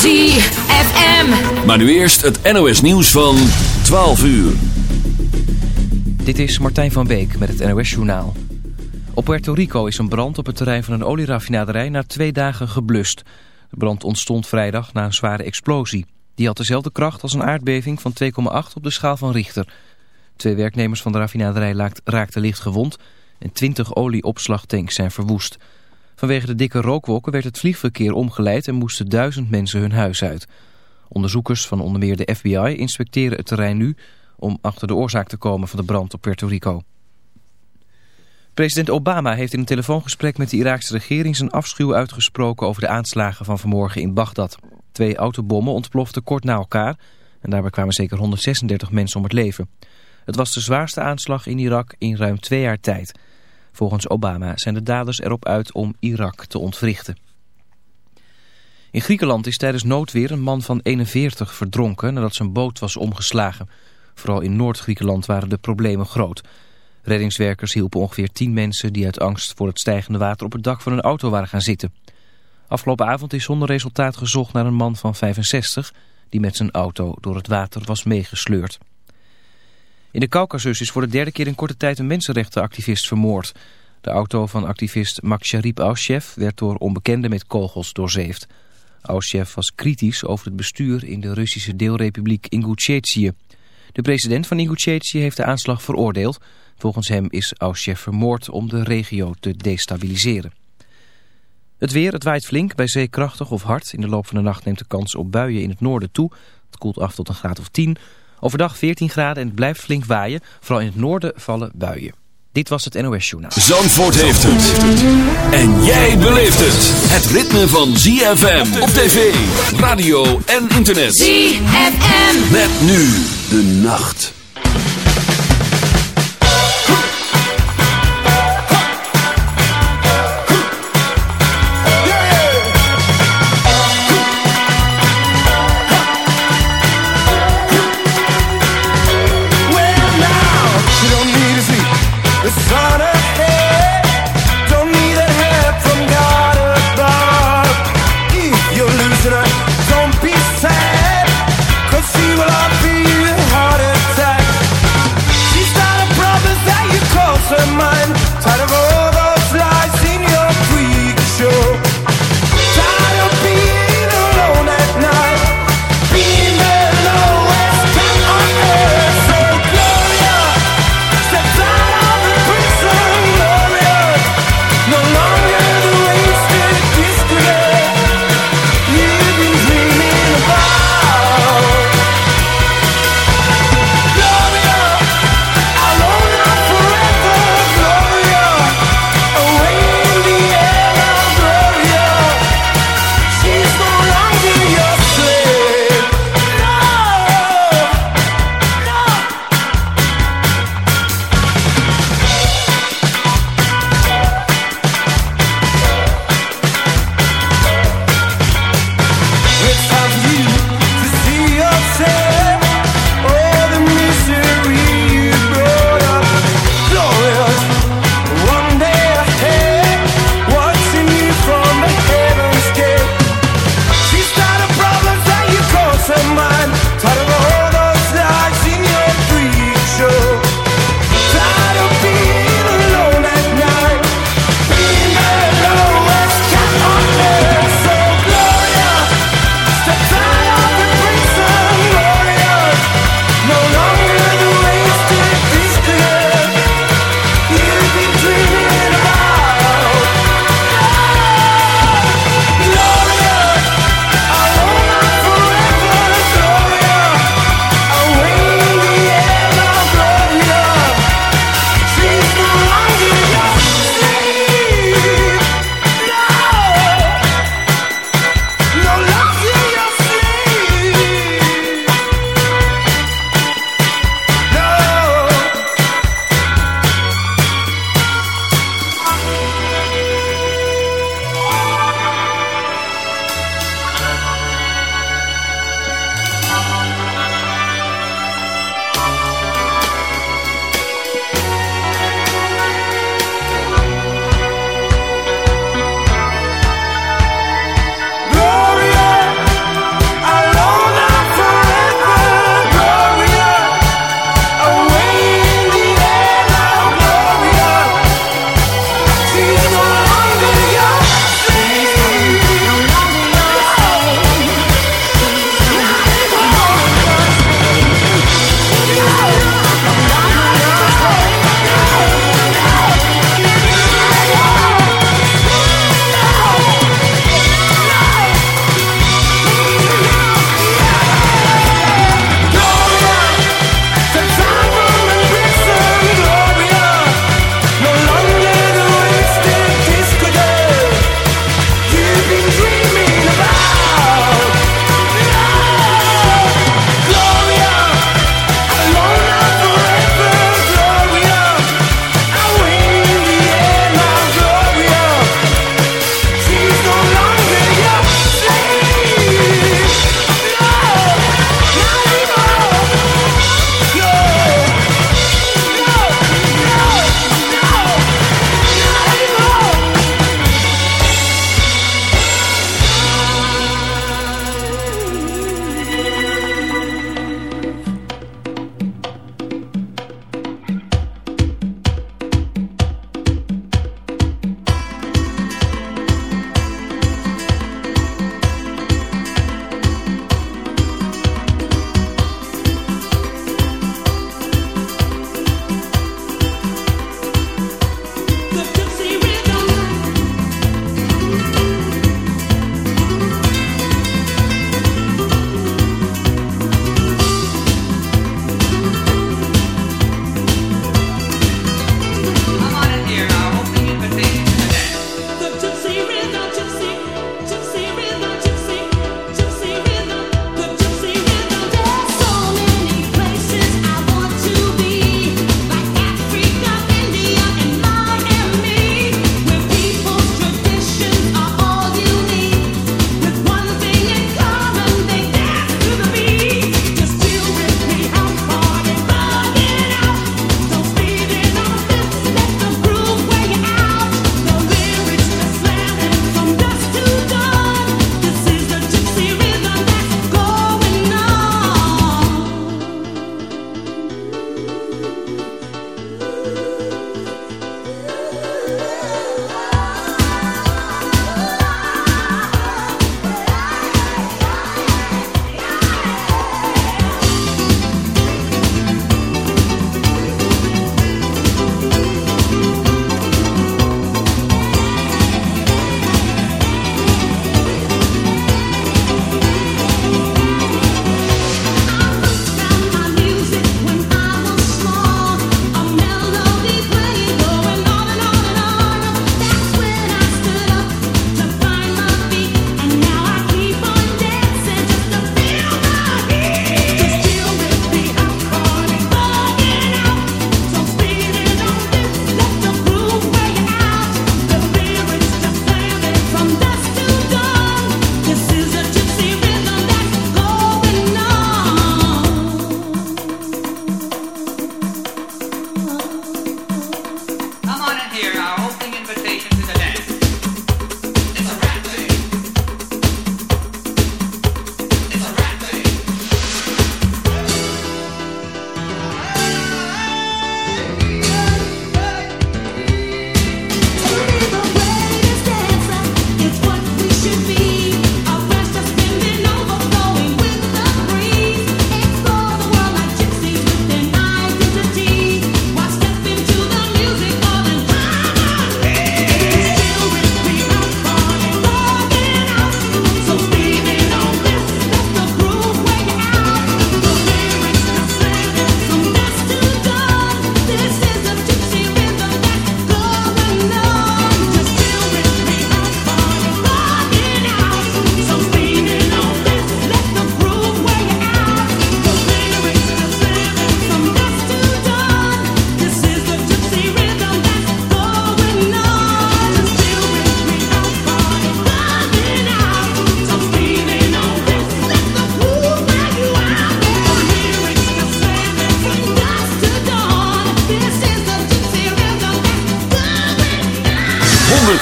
ZFM. Maar nu eerst het NOS nieuws van 12 uur. Dit is Martijn van Beek met het NOS Journaal. Op Puerto Rico is een brand op het terrein van een olieraffinaderij na twee dagen geblust. De brand ontstond vrijdag na een zware explosie. Die had dezelfde kracht als een aardbeving van 2,8 op de schaal van Richter. Twee werknemers van de raffinaderij raakten licht gewond en 20 olieopslagtanks zijn verwoest. Vanwege de dikke rookwolken werd het vliegverkeer omgeleid en moesten duizend mensen hun huis uit. Onderzoekers van onder meer de FBI inspecteren het terrein nu om achter de oorzaak te komen van de brand op Puerto Rico. President Obama heeft in een telefoongesprek met de Iraakse regering zijn afschuw uitgesproken over de aanslagen van vanmorgen in Bagdad. Twee autobommen ontploften kort na elkaar en daarbij kwamen zeker 136 mensen om het leven. Het was de zwaarste aanslag in Irak in ruim twee jaar tijd. Volgens Obama zijn de daders erop uit om Irak te ontwrichten. In Griekenland is tijdens noodweer een man van 41 verdronken nadat zijn boot was omgeslagen. Vooral in Noord-Griekenland waren de problemen groot. Reddingswerkers hielpen ongeveer 10 mensen die uit angst voor het stijgende water op het dak van hun auto waren gaan zitten. Afgelopen avond is zonder resultaat gezocht naar een man van 65 die met zijn auto door het water was meegesleurd. In de Caucasus is voor de derde keer in korte tijd een mensenrechtenactivist vermoord. De auto van activist Maksharip Aushev werd door onbekenden met kogels doorzeefd. Aushev was kritisch over het bestuur in de Russische deelrepubliek Ingushetie. De president van Ingushetie heeft de aanslag veroordeeld. Volgens hem is Aushev vermoord om de regio te destabiliseren. Het weer, het waait flink, bij zee krachtig of hard. In de loop van de nacht neemt de kans op buien in het noorden toe. Het koelt af tot een graad of 10. Overdag 14 graden en het blijft flink waaien. Vooral in het noorden vallen buien. Dit was het NOS Journaal. Zandvoort heeft het. En jij beleeft het. Het ritme van ZFM op tv, radio en internet. ZFM. Met nu de nacht.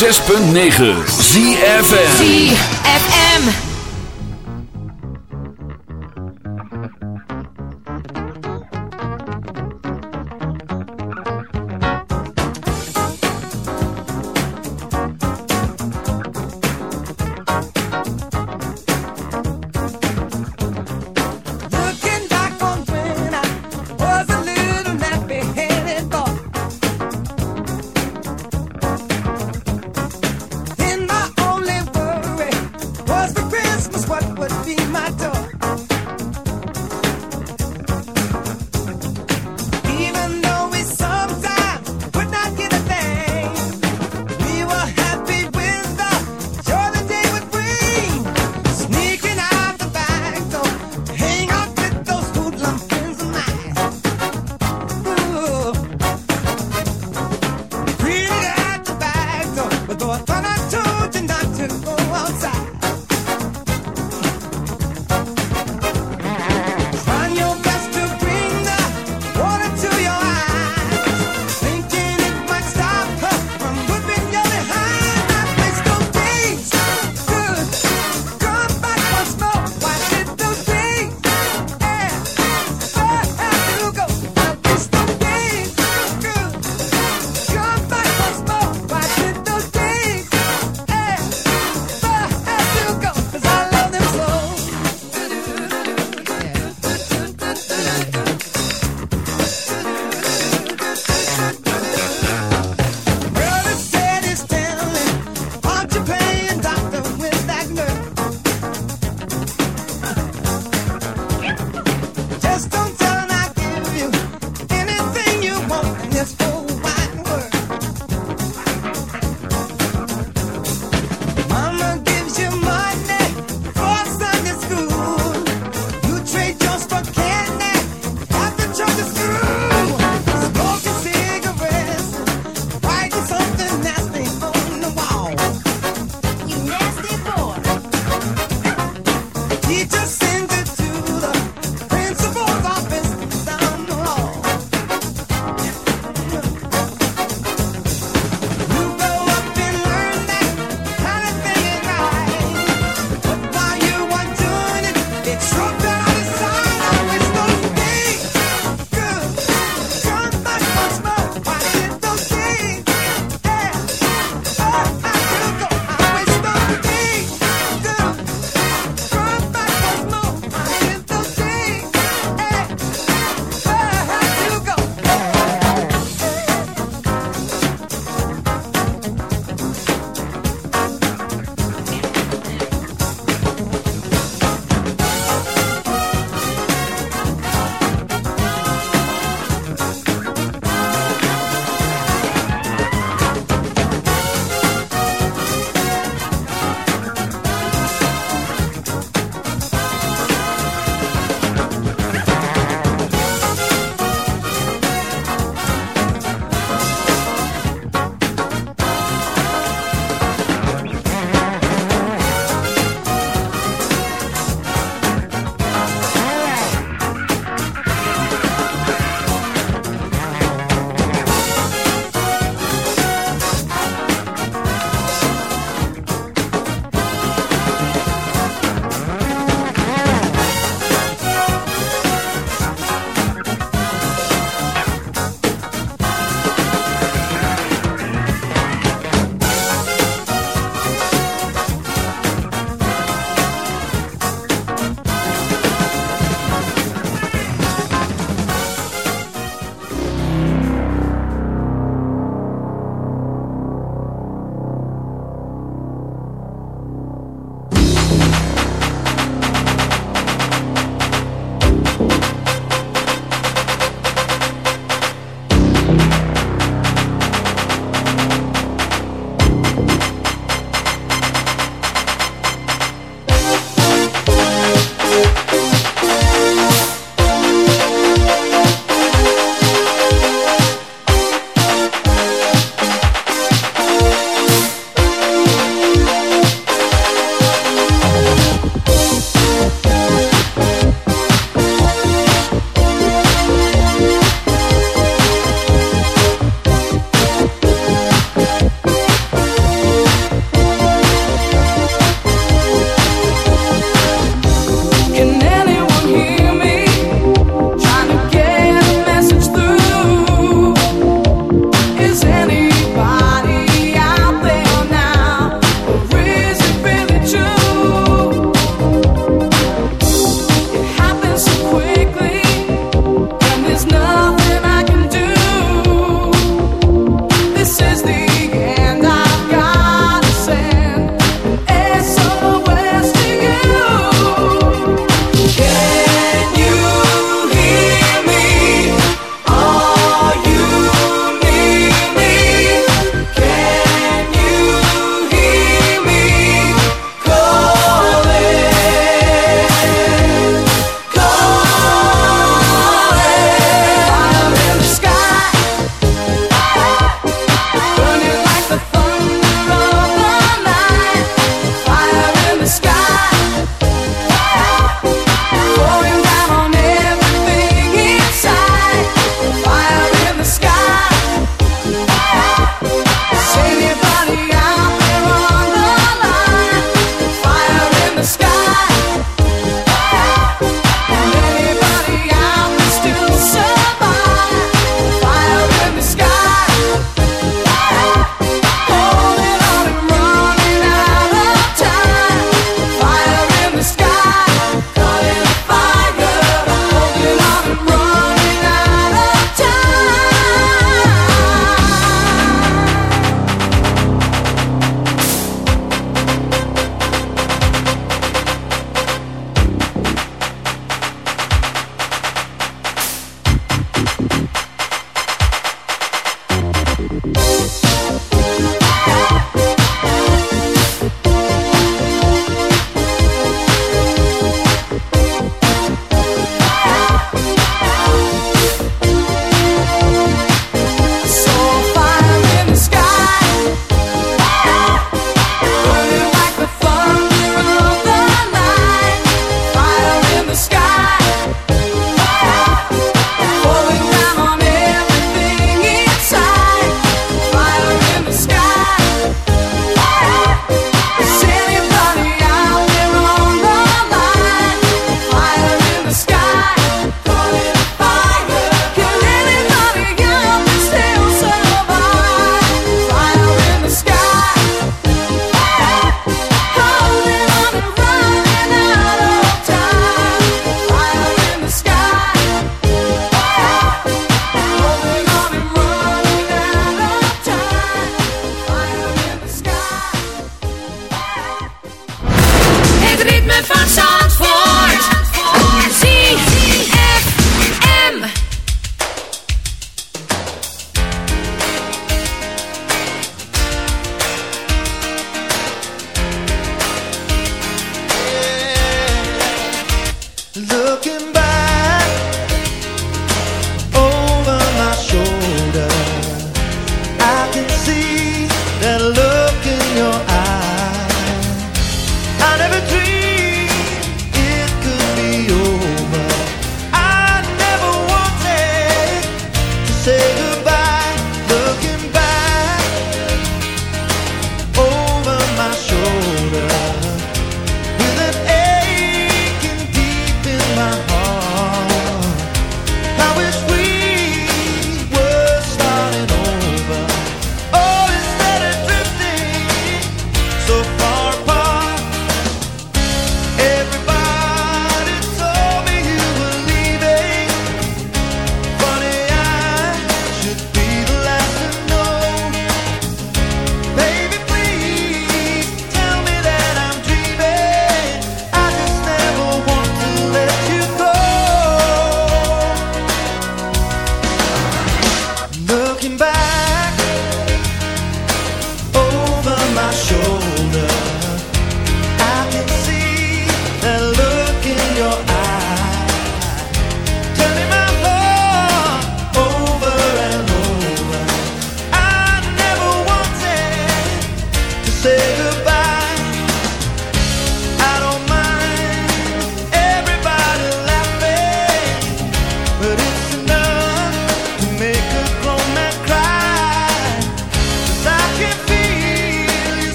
106.9 ZFM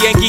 Yankee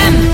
Again.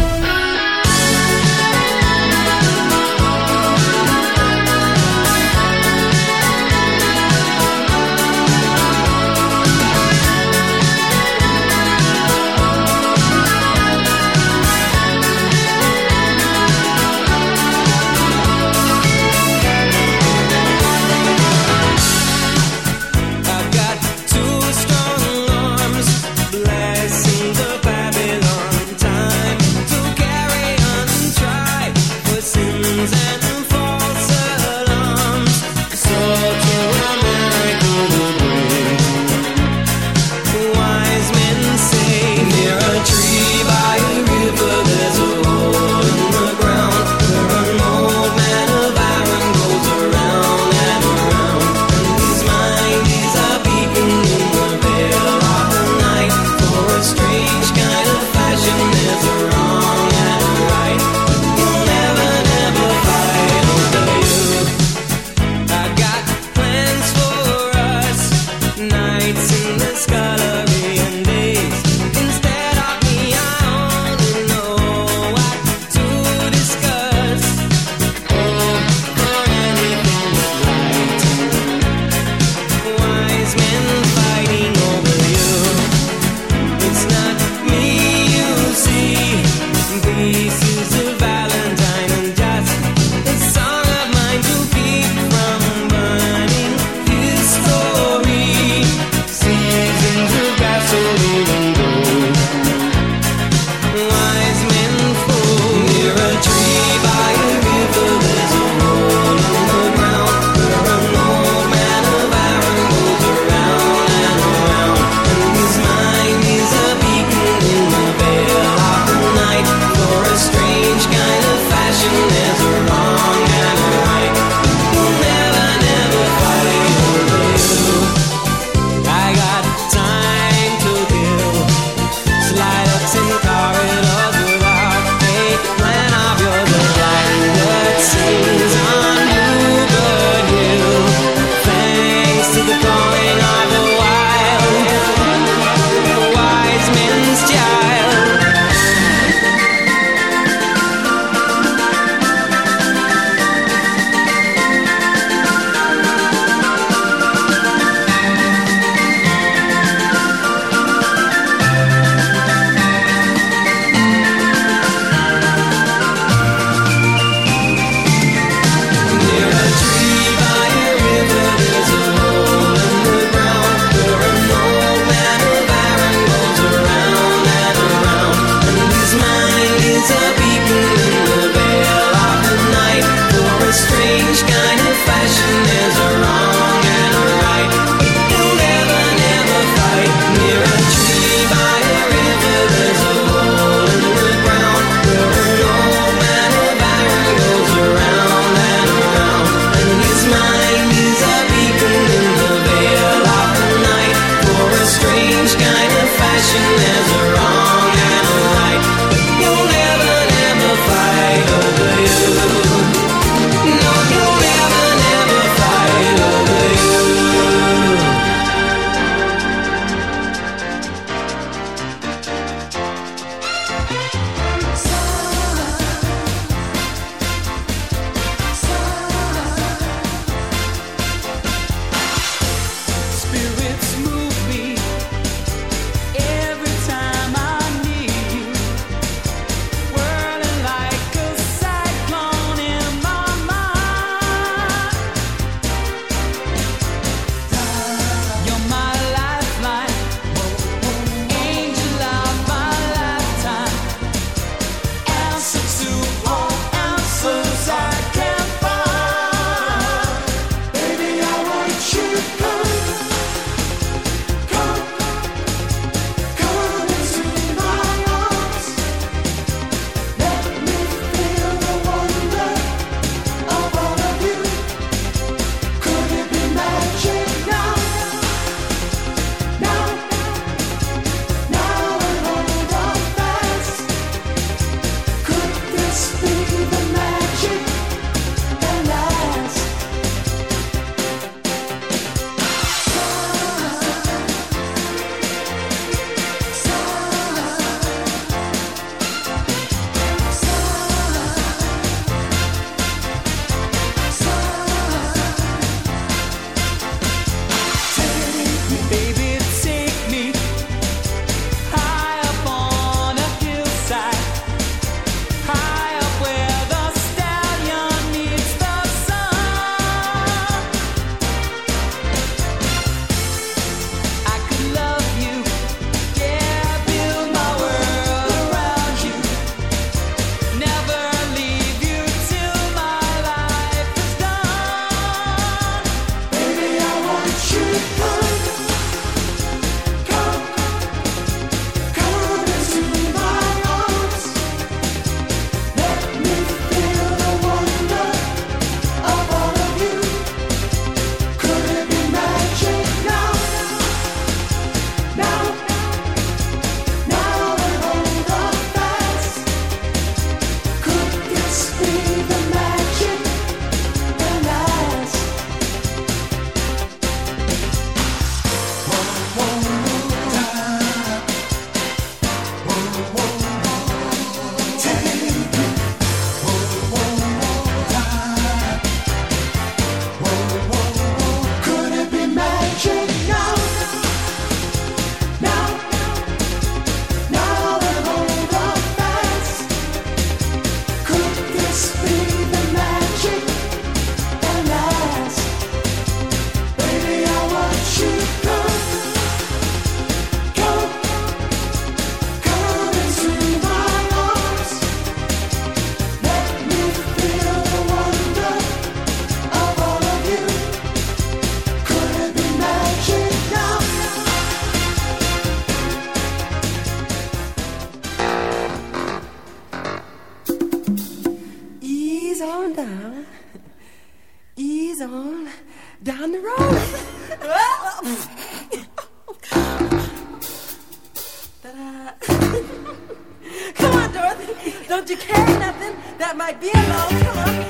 Don't you care nothing that might be alone? Come on.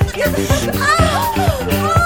Oh!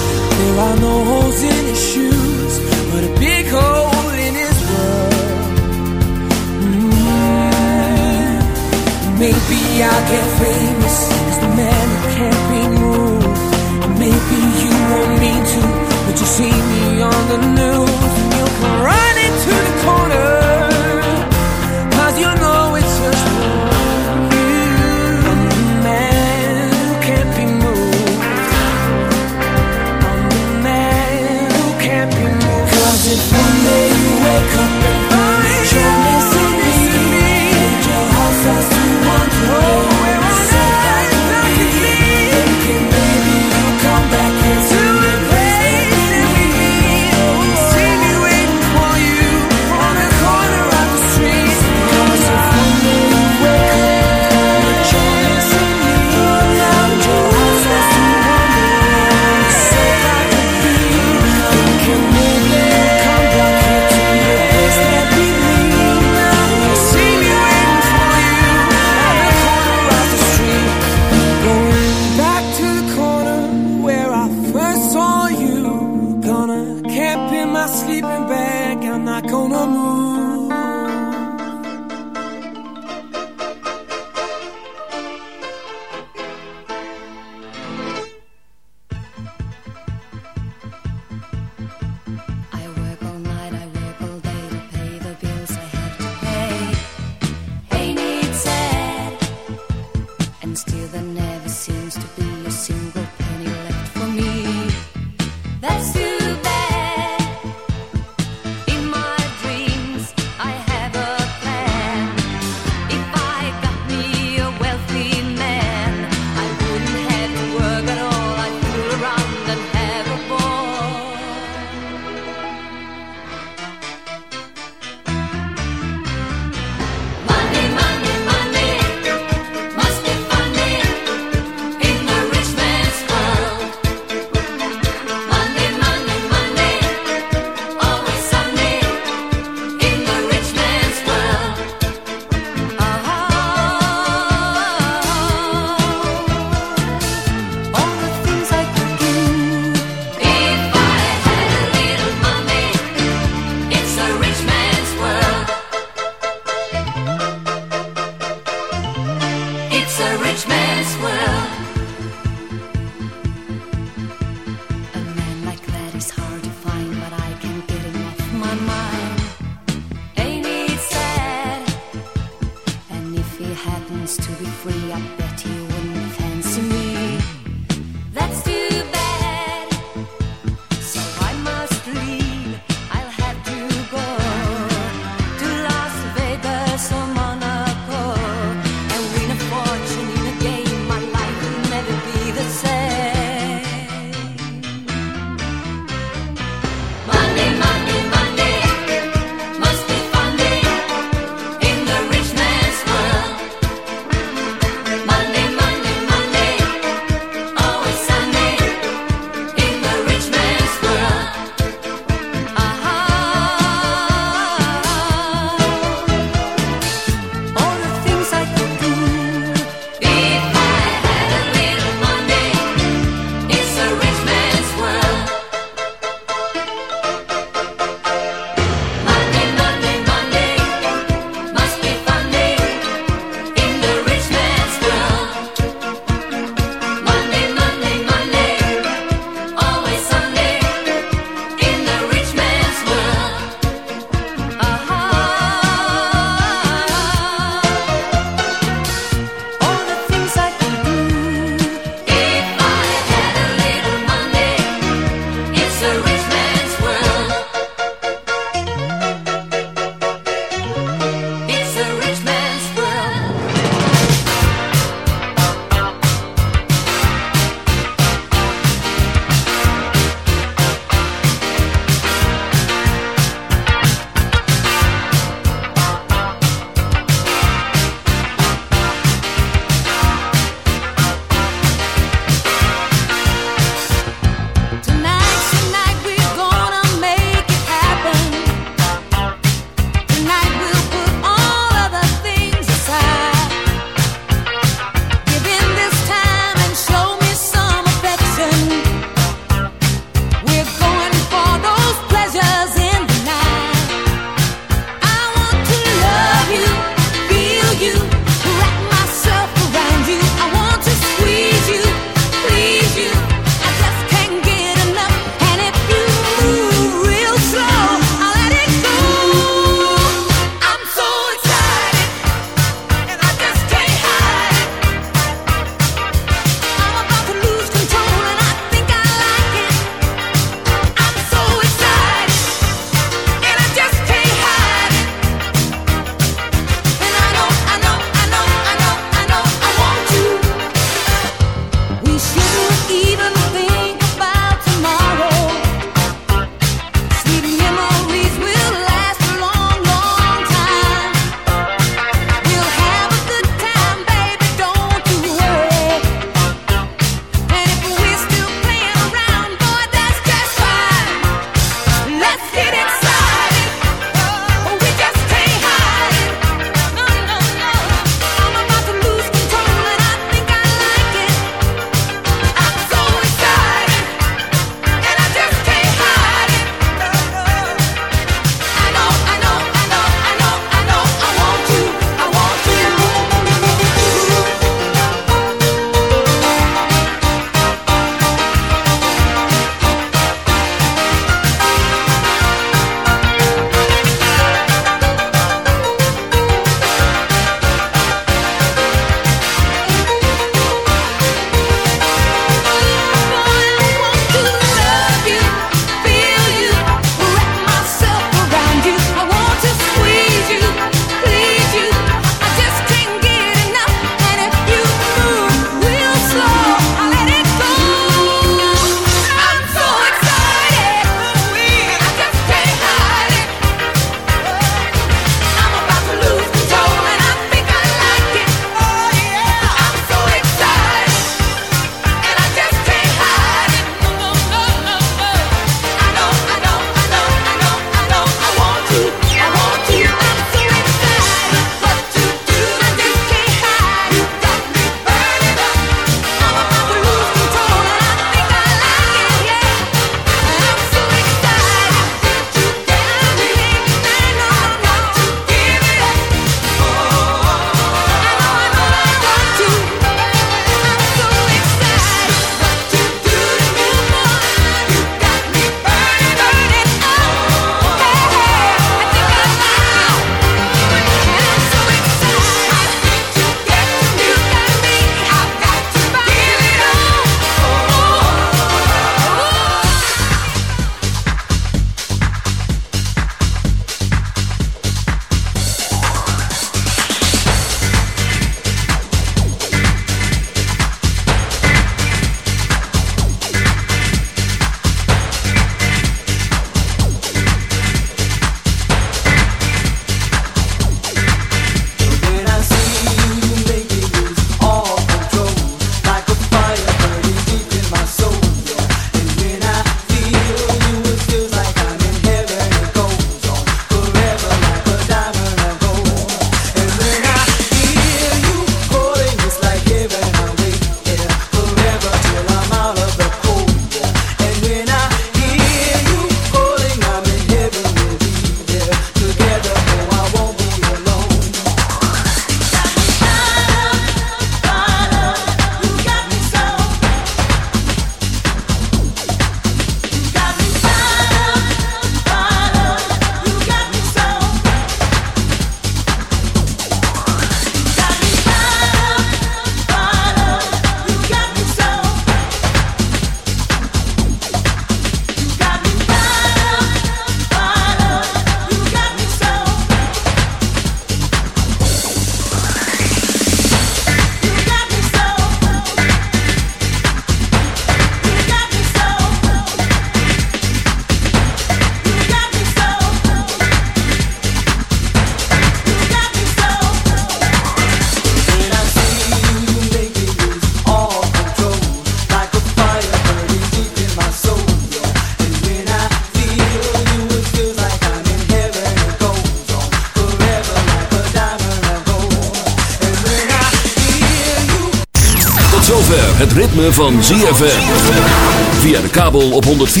Van ZFM. Via de kabel op 104.